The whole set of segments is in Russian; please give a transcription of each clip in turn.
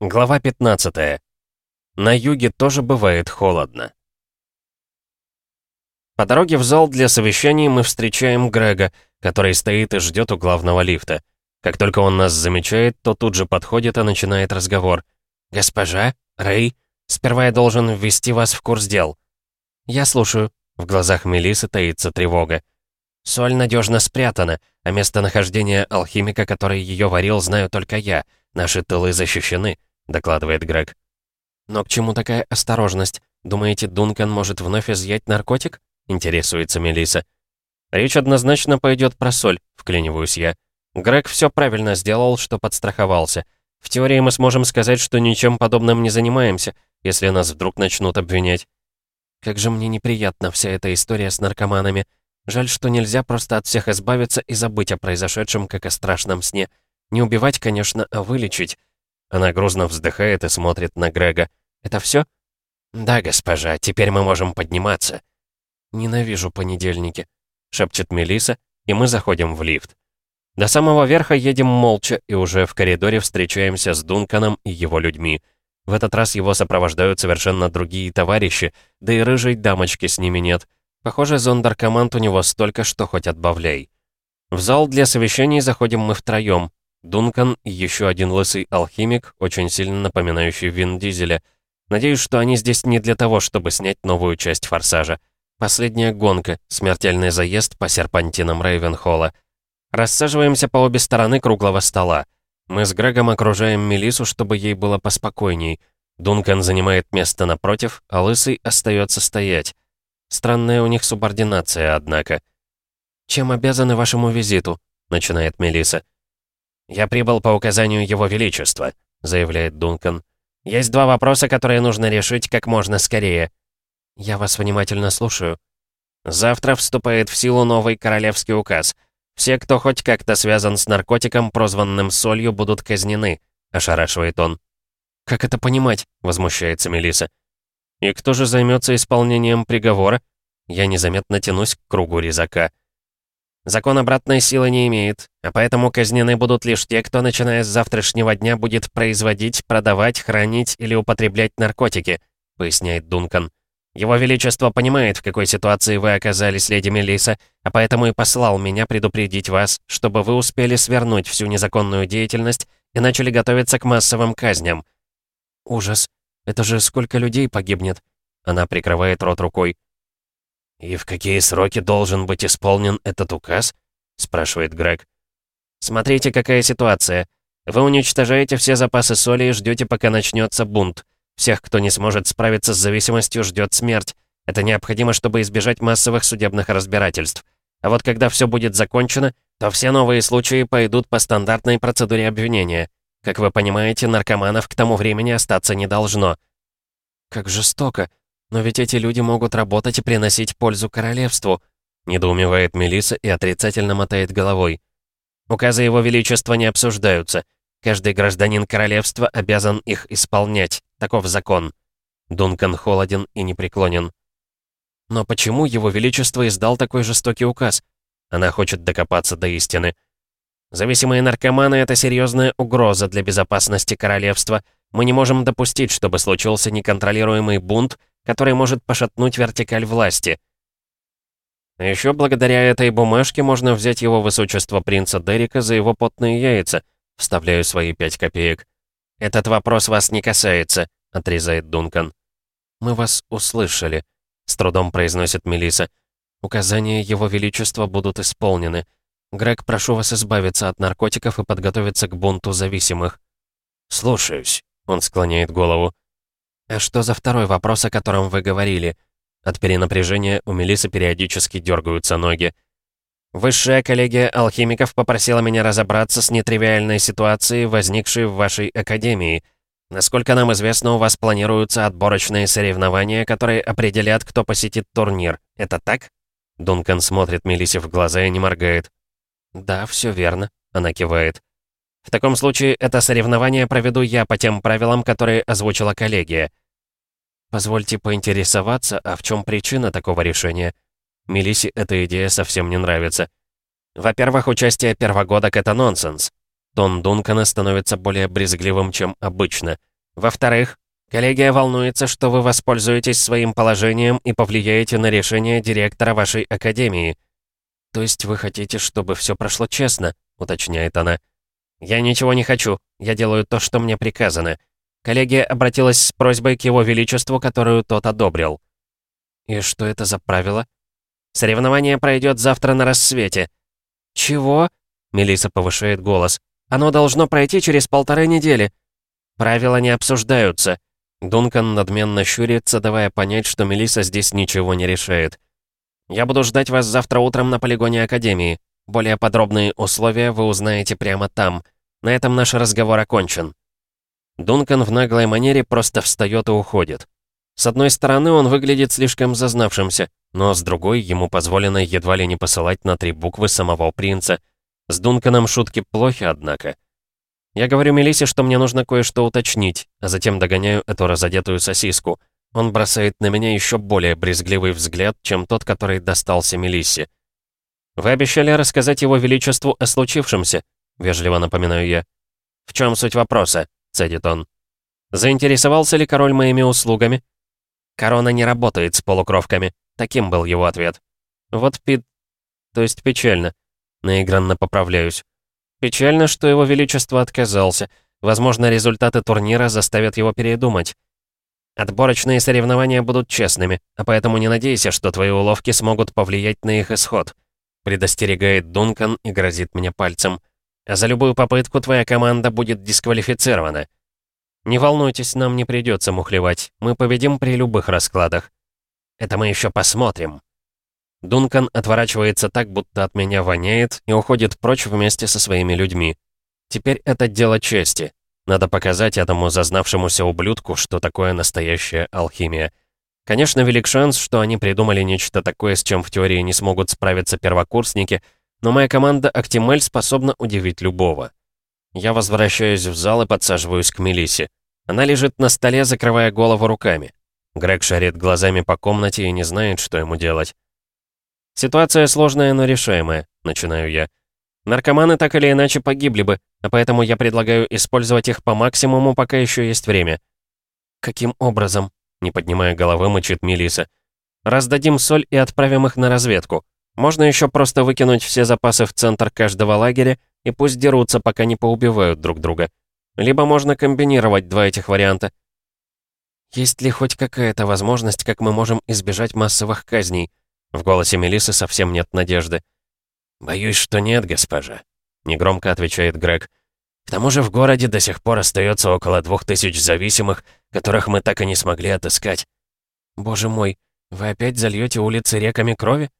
Глава 15. На юге тоже бывает холодно. По дороге в зал для совещаний мы встречаем Грега, который стоит и ждет у главного лифта. Как только он нас замечает, то тут же подходит и начинает разговор. «Госпожа? Рэй? Сперва я должен ввести вас в курс дел». «Я слушаю». В глазах Мелисы таится тревога. Соль надежно спрятана, а местонахождение алхимика, который ее варил, знаю только я. Наши тылы защищены. — докладывает Грег. «Но к чему такая осторожность? Думаете, Дункан может вновь изъять наркотик?» — интересуется Мелиса. «Речь однозначно пойдет про соль», — вклиниваюсь я. Грег все правильно сделал, что подстраховался. В теории мы сможем сказать, что ничем подобным не занимаемся, если нас вдруг начнут обвинять. Как же мне неприятна вся эта история с наркоманами. Жаль, что нельзя просто от всех избавиться и забыть о произошедшем, как о страшном сне. Не убивать, конечно, а вылечить. Она грузно вздыхает и смотрит на Грега. «Это все? «Да, госпожа, теперь мы можем подниматься». «Ненавижу понедельники», — шепчет Мелиса, и мы заходим в лифт. До самого верха едем молча, и уже в коридоре встречаемся с Дунканом и его людьми. В этот раз его сопровождают совершенно другие товарищи, да и рыжей дамочки с ними нет. Похоже, зондеркоманд у него столько, что хоть отбавляй. В зал для совещаний заходим мы втроем. Дункан и еще один лысый алхимик, очень сильно напоминающий Вин Дизеля. Надеюсь, что они здесь не для того, чтобы снять новую часть «Форсажа». Последняя гонка, смертельный заезд по серпантинам Рейвенхолла. Рассаживаемся по обе стороны круглого стола. Мы с Грегом окружаем Мелису, чтобы ей было поспокойней. Дункан занимает место напротив, а Лысый остается стоять. Странная у них субординация, однако. «Чем обязаны вашему визиту?» — начинает Мелиса. «Я прибыл по указанию Его Величества», — заявляет Дункан. «Есть два вопроса, которые нужно решить как можно скорее». «Я вас внимательно слушаю». «Завтра вступает в силу новый королевский указ. Все, кто хоть как-то связан с наркотиком, прозванным солью, будут казнены», — ошарашивает он. «Как это понимать?» — возмущается Мелиса. «И кто же займется исполнением приговора?» Я незаметно тянусь к кругу резака. Закон обратной силы не имеет, а поэтому казнены будут лишь те, кто, начиная с завтрашнего дня, будет производить, продавать, хранить или употреблять наркотики», — поясняет Дункан. «Его Величество понимает, в какой ситуации вы оказались, леди Мелиса, а поэтому и послал меня предупредить вас, чтобы вы успели свернуть всю незаконную деятельность и начали готовиться к массовым казням». «Ужас! Это же сколько людей погибнет?» Она прикрывает рот рукой. «И в какие сроки должен быть исполнен этот указ?» — спрашивает Грег. «Смотрите, какая ситуация. Вы уничтожаете все запасы соли и ждете, пока начнется бунт. Всех, кто не сможет справиться с зависимостью, ждет смерть. Это необходимо, чтобы избежать массовых судебных разбирательств. А вот когда все будет закончено, то все новые случаи пойдут по стандартной процедуре обвинения. Как вы понимаете, наркоманов к тому времени остаться не должно». «Как жестоко», «Но ведь эти люди могут работать и приносить пользу королевству», недоумевает Мелиса и отрицательно мотает головой. «Указы его величества не обсуждаются. Каждый гражданин королевства обязан их исполнять. Таков закон». Дункан холоден и непреклонен. «Но почему его величество издал такой жестокий указ?» Она хочет докопаться до истины. «Зависимые наркоманы — это серьезная угроза для безопасности королевства. Мы не можем допустить, чтобы случился неконтролируемый бунт который может пошатнуть вертикаль власти. Еще благодаря этой бумажке можно взять его высочество принца Дерека за его потные яйца. Вставляю свои пять копеек. «Этот вопрос вас не касается», — отрезает Дункан. «Мы вас услышали», — с трудом произносит Мелиса. «Указания Его Величества будут исполнены. Грег, прошу вас избавиться от наркотиков и подготовиться к бунту зависимых». «Слушаюсь», — он склоняет голову. «А что за второй вопрос, о котором вы говорили?» От перенапряжения у Мелисы периодически дергаются ноги. «Высшая коллегия алхимиков попросила меня разобраться с нетривиальной ситуацией, возникшей в вашей академии. Насколько нам известно, у вас планируются отборочные соревнования, которые определят, кто посетит турнир. Это так?» Дункан смотрит Мелисе в глаза и не моргает. «Да, все верно», — она кивает. В таком случае это соревнование проведу я по тем правилам, которые озвучила коллегия. Позвольте поинтересоваться, а в чем причина такого решения? Мелисе эта идея совсем не нравится. Во-первых, участие первогодок — это нонсенс. тон Дункана становится более брезгливым, чем обычно. Во-вторых, коллегия волнуется, что вы воспользуетесь своим положением и повлияете на решение директора вашей академии. То есть вы хотите, чтобы все прошло честно, уточняет она. Я ничего не хочу, я делаю то, что мне приказано. Коллегия обратилась с просьбой к его величеству, которую тот одобрил. И что это за правило? Соревнование пройдет завтра на рассвете. Чего? Мелиса повышает голос. Оно должно пройти через полторы недели. Правила не обсуждаются. Дункан надменно щурится, давая понять, что Мелиса здесь ничего не решает. «Я буду ждать вас завтра утром на полигоне Академии. Более подробные условия вы узнаете прямо там. На этом наш разговор окончен». Дункан в наглой манере просто встает и уходит. С одной стороны, он выглядит слишком зазнавшимся, но с другой, ему позволено едва ли не посылать на три буквы самого принца. С Дунканом шутки плохи, однако. Я говорю Мелисе, что мне нужно кое-что уточнить, а затем догоняю эту разодетую сосиску. Он бросает на меня еще более брезгливый взгляд, чем тот, который достался Мелиссе. «Вы обещали рассказать его величеству о случившемся», — вежливо напоминаю я. «В чем суть вопроса?» — цедит он. «Заинтересовался ли король моими услугами?» «Корона не работает с полукровками», — таким был его ответ. «Вот пи... то есть печально». Наигранно поправляюсь. Печально, что его величество отказался. Возможно, результаты турнира заставят его передумать. Отборочные соревнования будут честными, а поэтому не надейся, что твои уловки смогут повлиять на их исход. Предостерегает Дункан и грозит мне пальцем. За любую попытку твоя команда будет дисквалифицирована. Не волнуйтесь, нам не придется мухлевать. Мы победим при любых раскладах. Это мы еще посмотрим. Дункан отворачивается так, будто от меня воняет, и уходит прочь вместе со своими людьми. Теперь это дело чести. Надо показать этому зазнавшемуся ублюдку, что такое настоящая алхимия. Конечно, велик шанс, что они придумали нечто такое, с чем в теории не смогут справиться первокурсники, но моя команда Актимель способна удивить любого. Я возвращаюсь в зал и подсаживаюсь к Мелисе. Она лежит на столе, закрывая голову руками. Грег шарит глазами по комнате и не знает, что ему делать. «Ситуация сложная, но решаемая», — начинаю я. «Наркоманы так или иначе погибли бы, а поэтому я предлагаю использовать их по максимуму, пока еще есть время». «Каким образом?» — не поднимая головы, мычит Мелиса. «Раздадим соль и отправим их на разведку. Можно еще просто выкинуть все запасы в центр каждого лагеря и пусть дерутся, пока не поубивают друг друга. Либо можно комбинировать два этих варианта. Есть ли хоть какая-то возможность, как мы можем избежать массовых казней? В голосе Мелисы совсем нет надежды. «Боюсь, что нет, госпожа», — негромко отвечает Грег. «К тому же в городе до сих пор остается около двух тысяч зависимых, которых мы так и не смогли отыскать». «Боже мой, вы опять зальете улицы реками крови?»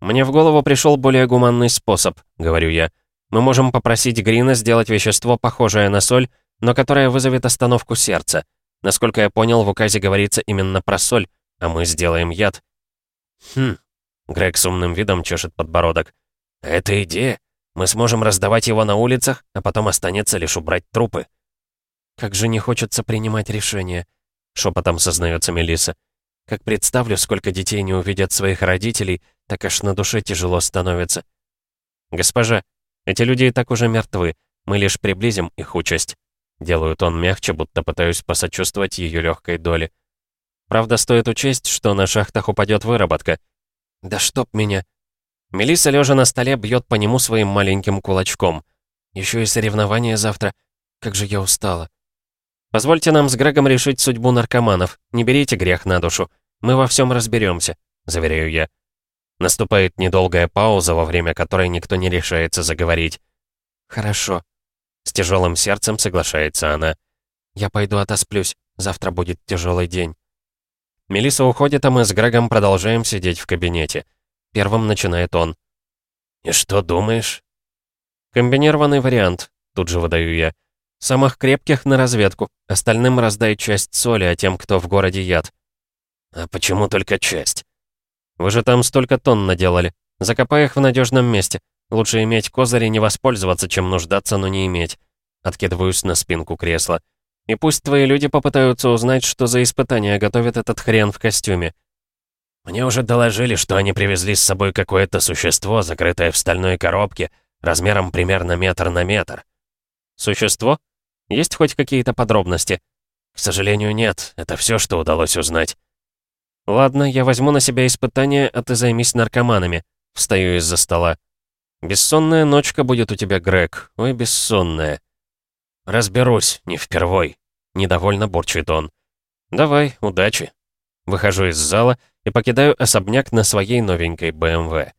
«Мне в голову пришел более гуманный способ», — говорю я. «Мы можем попросить Грина сделать вещество, похожее на соль, но которое вызовет остановку сердца. Насколько я понял, в указе говорится именно про соль, а мы сделаем яд. «Хм...» — Грег с умным видом чешет подбородок. «Это идея. Мы сможем раздавать его на улицах, а потом останется лишь убрать трупы». «Как же не хочется принимать решения», — шепотом сознается Мелиса. «Как представлю, сколько детей не увидят своих родителей, так аж на душе тяжело становится». «Госпожа, эти люди и так уже мертвы. Мы лишь приблизим их участь». Делают он мягче, будто пытаюсь посочувствовать ее легкой доле. Правда, стоит учесть, что на шахтах упадет выработка. Да чтоб меня. Мелисса, лежа на столе, бьет по нему своим маленьким кулачком. Еще и соревнования завтра. Как же я устала. Позвольте нам с Грегом решить судьбу наркоманов. Не берите грех на душу. Мы во всем разберемся, заверяю я. Наступает недолгая пауза, во время которой никто не решается заговорить. «Хорошо». С тяжелым сердцем соглашается она. «Я пойду отосплюсь. Завтра будет тяжелый день». Мелиса уходит, а мы с Грегом продолжаем сидеть в кабинете. Первым начинает он. «И что думаешь?» «Комбинированный вариант», — тут же выдаю я. «Самых крепких на разведку. Остальным раздай часть соли, а тем, кто в городе яд». «А почему только часть?» «Вы же там столько тонн наделали. Закопай их в надежном месте. Лучше иметь козыри не воспользоваться, чем нуждаться, но не иметь». Откидываюсь на спинку кресла. И пусть твои люди попытаются узнать, что за испытания готовит этот хрен в костюме. Мне уже доложили, что они привезли с собой какое-то существо, закрытое в стальной коробке, размером примерно метр на метр. Существо? Есть хоть какие-то подробности? К сожалению, нет. Это все, что удалось узнать. Ладно, я возьму на себя испытание, а ты займись наркоманами. Встаю из-за стола. Бессонная ночка будет у тебя, Грег. Ой, бессонная. Разберусь, не впервой. Недовольно бурчит он. Давай, удачи. Выхожу из зала и покидаю особняк на своей новенькой БМВ.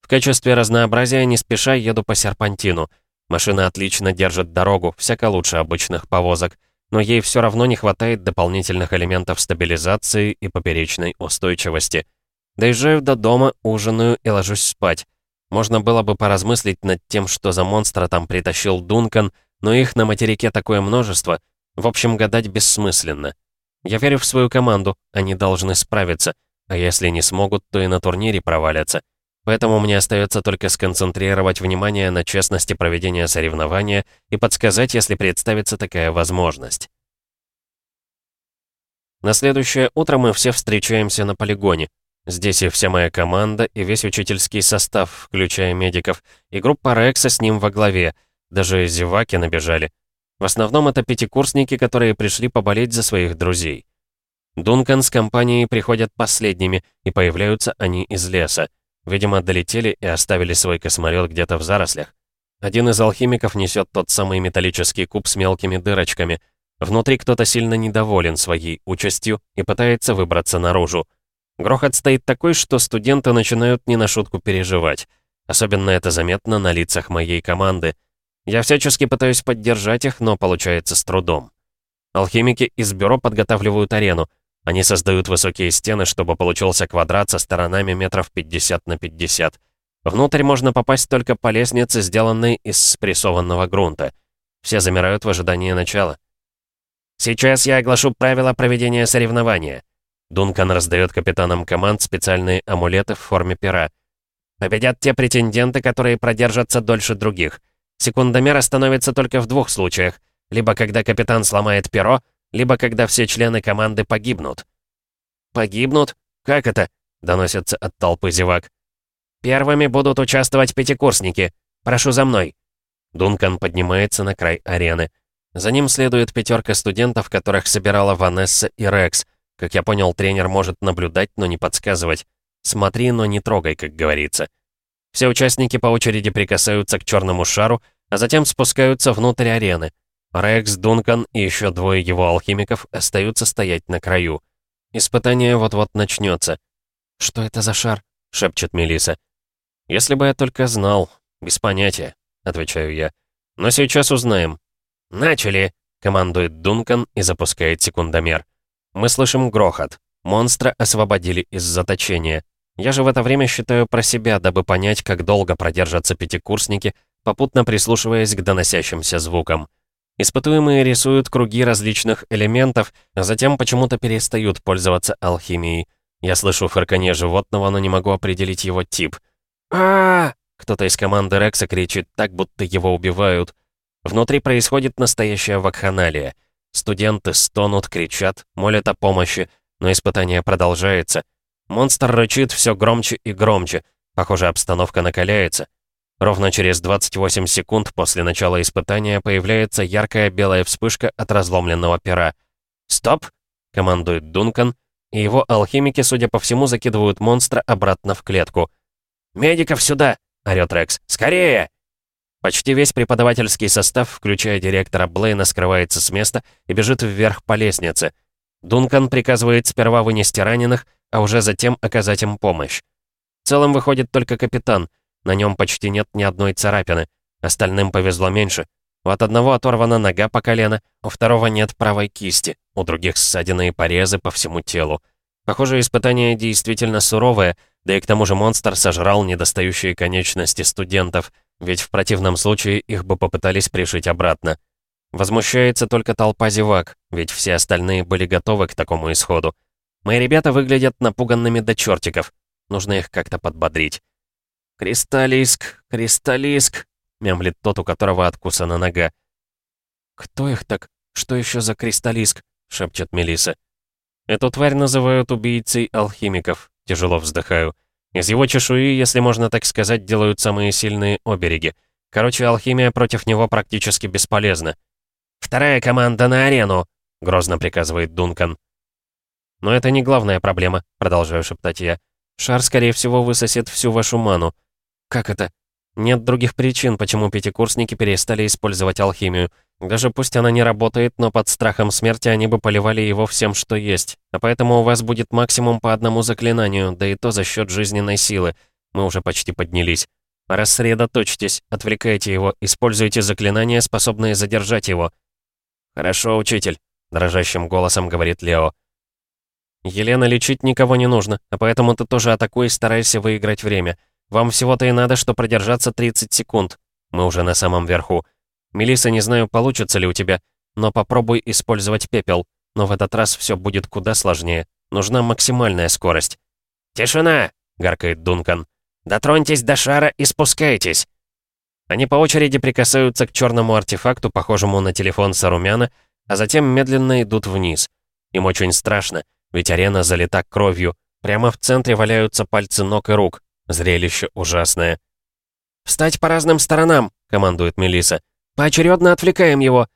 В качестве разнообразия не спеша еду по серпантину. Машина отлично держит дорогу, всяко лучше обычных повозок, но ей все равно не хватает дополнительных элементов стабилизации и поперечной устойчивости. Доезжаю до дома, ужинаю и ложусь спать. Можно было бы поразмыслить над тем, что за монстра там притащил Дункан, но их на материке такое множество. В общем, гадать бессмысленно. Я верю в свою команду, они должны справиться, а если не смогут, то и на турнире провалятся. Поэтому мне остается только сконцентрировать внимание на честности проведения соревнования и подсказать, если представится такая возможность. На следующее утро мы все встречаемся на полигоне. Здесь и вся моя команда, и весь учительский состав, включая медиков, и группа Рекса с ним во главе. Даже зеваки набежали. В основном это пятикурсники, которые пришли поболеть за своих друзей. Дункан с компанией приходят последними, и появляются они из леса. Видимо, долетели и оставили свой космолет где-то в зарослях. Один из алхимиков несет тот самый металлический куб с мелкими дырочками. Внутри кто-то сильно недоволен своей участью и пытается выбраться наружу. Грохот стоит такой, что студенты начинают не на шутку переживать. Особенно это заметно на лицах моей команды. Я всячески пытаюсь поддержать их, но получается с трудом. Алхимики из бюро подготавливают арену. Они создают высокие стены, чтобы получился квадрат со сторонами метров 50 на 50. Внутрь можно попасть только по лестнице, сделанной из спрессованного грунта. Все замирают в ожидании начала. «Сейчас я оглашу правила проведения соревнования». Дункан раздает капитанам команд специальные амулеты в форме пера. «Победят те претенденты, которые продержатся дольше других. Секундомер остановится только в двух случаях. Либо когда капитан сломает перо, либо когда все члены команды погибнут. «Погибнут? Как это?» — доносится от толпы зевак. «Первыми будут участвовать пятикурсники. Прошу за мной». Дункан поднимается на край арены. За ним следует пятерка студентов, которых собирала Ванесса и Рекс. Как я понял, тренер может наблюдать, но не подсказывать. Смотри, но не трогай, как говорится. Все участники по очереди прикасаются к черному шару, а затем спускаются внутрь арены. Рекс, Дункан и еще двое его алхимиков остаются стоять на краю. Испытание вот-вот начнется. «Что это за шар?» — шепчет Мелиса. «Если бы я только знал. Без понятия», — отвечаю я. «Но сейчас узнаем». «Начали!» — командует Дункан и запускает секундомер. Мы слышим грохот. Монстра освободили из заточения. Я же в это время считаю про себя, дабы понять, как долго продержатся пятикурсники, попутно прислушиваясь к доносящимся звукам. Испытуемые рисуют круги различных элементов, а затем почему-то перестают пользоваться алхимией. Я слышу фырканье животного, но не могу определить его тип. а, Кто-то из команды Рекса кричит так, будто его убивают. Внутри происходит настоящая вакханалия. Студенты стонут, кричат, молят о помощи, но испытание продолжается. Монстр рычит все громче и громче. Похоже, обстановка накаляется. Ровно через 28 секунд после начала испытания появляется яркая белая вспышка от разломленного пера. «Стоп!» — командует Дункан, и его алхимики, судя по всему, закидывают монстра обратно в клетку. «Медиков сюда!» — орёт Рекс. «Скорее!» Почти весь преподавательский состав, включая директора Блейна, скрывается с места и бежит вверх по лестнице. Дункан приказывает сперва вынести раненых, а уже затем оказать им помощь. В целом выходит только капитан — на нем почти нет ни одной царапины. Остальным повезло меньше. от одного оторвана нога по колено, у второго нет правой кисти, у других ссадины и порезы по всему телу. Похоже, испытание действительно суровое, да и к тому же монстр сожрал недостающие конечности студентов, ведь в противном случае их бы попытались пришить обратно. Возмущается только толпа зевак, ведь все остальные были готовы к такому исходу. Мои ребята выглядят напуганными до чертиков. Нужно их как-то подбодрить. «Кристаллиск! Кристаллиск!» — мямлит тот, у которого откусана нога. «Кто их так? Что еще за кристаллиск?» — шепчет Мелиса. «Эту тварь называют убийцей алхимиков», — тяжело вздыхаю. «Из его чешуи, если можно так сказать, делают самые сильные обереги. Короче, алхимия против него практически бесполезна. «Вторая команда на арену!» — грозно приказывает Дункан. «Но это не главная проблема», — продолжаю шептать я. «Шар, скорее всего, высосет всю вашу ману». «Как это?» «Нет других причин, почему пятикурсники перестали использовать алхимию. Даже пусть она не работает, но под страхом смерти они бы поливали его всем, что есть. А поэтому у вас будет максимум по одному заклинанию, да и то за счет жизненной силы. Мы уже почти поднялись. Рассредоточьтесь, отвлекайте его, используйте заклинания, способные задержать его». «Хорошо, учитель», — дрожащим голосом говорит Лео. «Елена, лечить никого не нужно, а поэтому ты тоже атакуй и старайся выиграть время. Вам всего-то и надо, что продержаться 30 секунд. Мы уже на самом верху. Мелиса, не знаю, получится ли у тебя, но попробуй использовать пепел. Но в этот раз все будет куда сложнее. Нужна максимальная скорость». «Тишина!» — гаркает Дункан. «Дотроньтесь до шара и спускайтесь!» Они по очереди прикасаются к черному артефакту, похожему на телефон Сарумяна, а затем медленно идут вниз. Им очень страшно, ведь арена залита кровью. Прямо в центре валяются пальцы ног и рук. Зрелище ужасное. «Встать по разным сторонам!» — командует Мелиса. «Поочередно отвлекаем его!»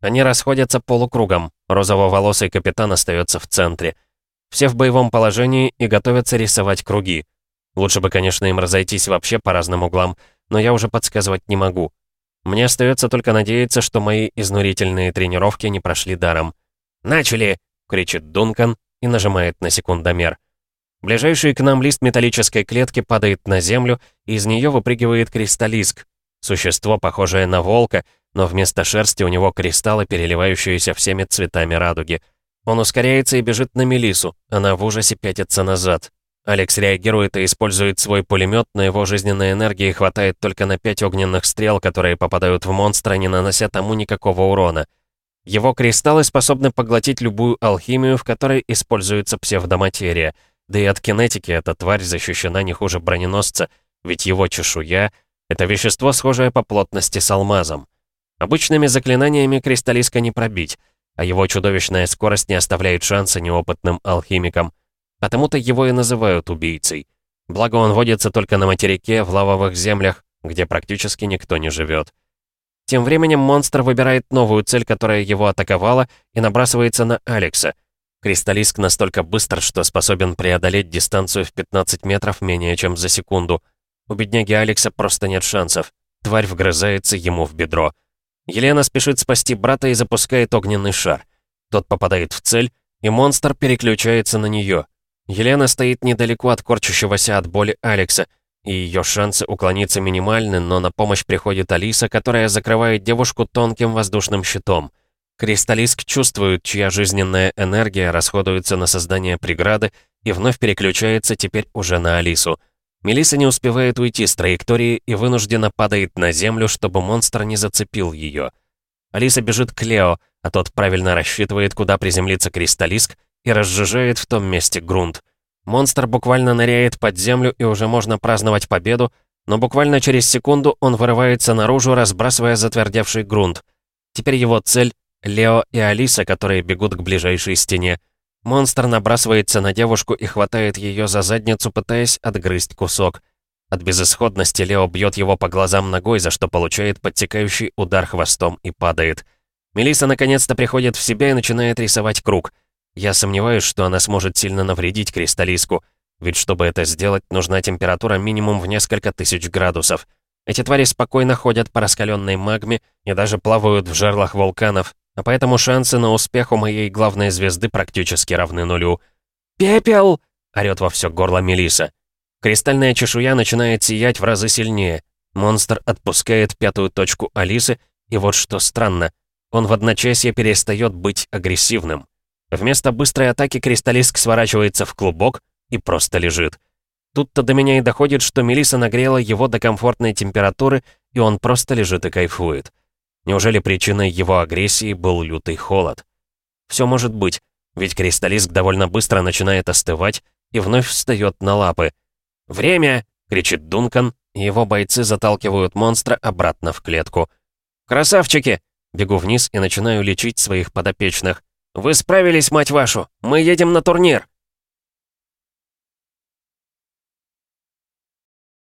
Они расходятся полукругом. Розово-волосый капитан остается в центре. Все в боевом положении и готовятся рисовать круги. Лучше бы, конечно, им разойтись вообще по разным углам, но я уже подсказывать не могу. Мне остается только надеяться, что мои изнурительные тренировки не прошли даром. «Начали!» — кричит Дункан и нажимает на секундомер. Ближайший к нам лист металлической клетки падает на землю, и из нее выпрыгивает кристаллиск. Существо, похожее на волка, но вместо шерсти у него кристаллы, переливающиеся всеми цветами радуги. Он ускоряется и бежит на Мелису. Она в ужасе пятится назад. Алекс реагирует и использует свой пулемет, но его жизненной энергии хватает только на пять огненных стрел, которые попадают в монстра, не нанося тому никакого урона. Его кристаллы способны поглотить любую алхимию, в которой используется псевдоматерия. Да и от кинетики эта тварь защищена не хуже броненосца, ведь его чешуя — это вещество, схожее по плотности с алмазом. Обычными заклинаниями кристаллиска не пробить, а его чудовищная скорость не оставляет шанса неопытным алхимикам — Потому-то его и называют убийцей. Благо он водится только на материке, в лавовых землях, где практически никто не живет. Тем временем монстр выбирает новую цель, которая его атаковала, и набрасывается на Алекса. Кристаллиск настолько быстр, что способен преодолеть дистанцию в 15 метров менее чем за секунду. У бедняги Алекса просто нет шансов. Тварь вгрызается ему в бедро. Елена спешит спасти брата и запускает огненный шар. Тот попадает в цель, и монстр переключается на нее. Елена стоит недалеко от корчащегося от боли Алекса, и ее шансы уклониться минимальны, но на помощь приходит Алиса, которая закрывает девушку тонким воздушным щитом. Кристаллиск чувствует, чья жизненная энергия расходуется на создание преграды, и вновь переключается теперь уже на Алису. Мелиса не успевает уйти с траектории и вынуждена падает на землю, чтобы монстр не зацепил ее. Алиса бежит к Лео, а тот правильно рассчитывает, куда приземлится кристаллиск, и разжижает в том месте грунт. Монстр буквально ныряет под землю, и уже можно праздновать победу, но буквально через секунду он вырывается наружу, разбрасывая затвердевший грунт. Теперь его цель — Лео и Алиса, которые бегут к ближайшей стене. Монстр набрасывается на девушку и хватает ее за задницу, пытаясь отгрызть кусок. От безысходности Лео бьет его по глазам ногой, за что получает подтекающий удар хвостом и падает. Мелиса наконец-то приходит в себя и начинает рисовать круг — я сомневаюсь, что она сможет сильно навредить кристаллиску, ведь чтобы это сделать, нужна температура минимум в несколько тысяч градусов. Эти твари спокойно ходят по раскаленной магме и даже плавают в жерлах вулканов, а поэтому шансы на успех у моей главной звезды практически равны нулю. «Пепел!» — орёт во все горло Мелиса. Кристальная чешуя начинает сиять в разы сильнее. Монстр отпускает пятую точку Алисы, и вот что странно, он в одночасье перестает быть агрессивным. Вместо быстрой атаки кристаллиск сворачивается в клубок и просто лежит. Тут-то до меня и доходит, что Мелиса нагрела его до комфортной температуры, и он просто лежит и кайфует. Неужели причиной его агрессии был лютый холод? Все может быть, ведь кристаллиск довольно быстро начинает остывать и вновь встает на лапы. «Время!» — кричит Дункан, и его бойцы заталкивают монстра обратно в клетку. «Красавчики!» Бегу вниз и начинаю лечить своих подопечных. «Вы справились, мать вашу! Мы едем на турнир!»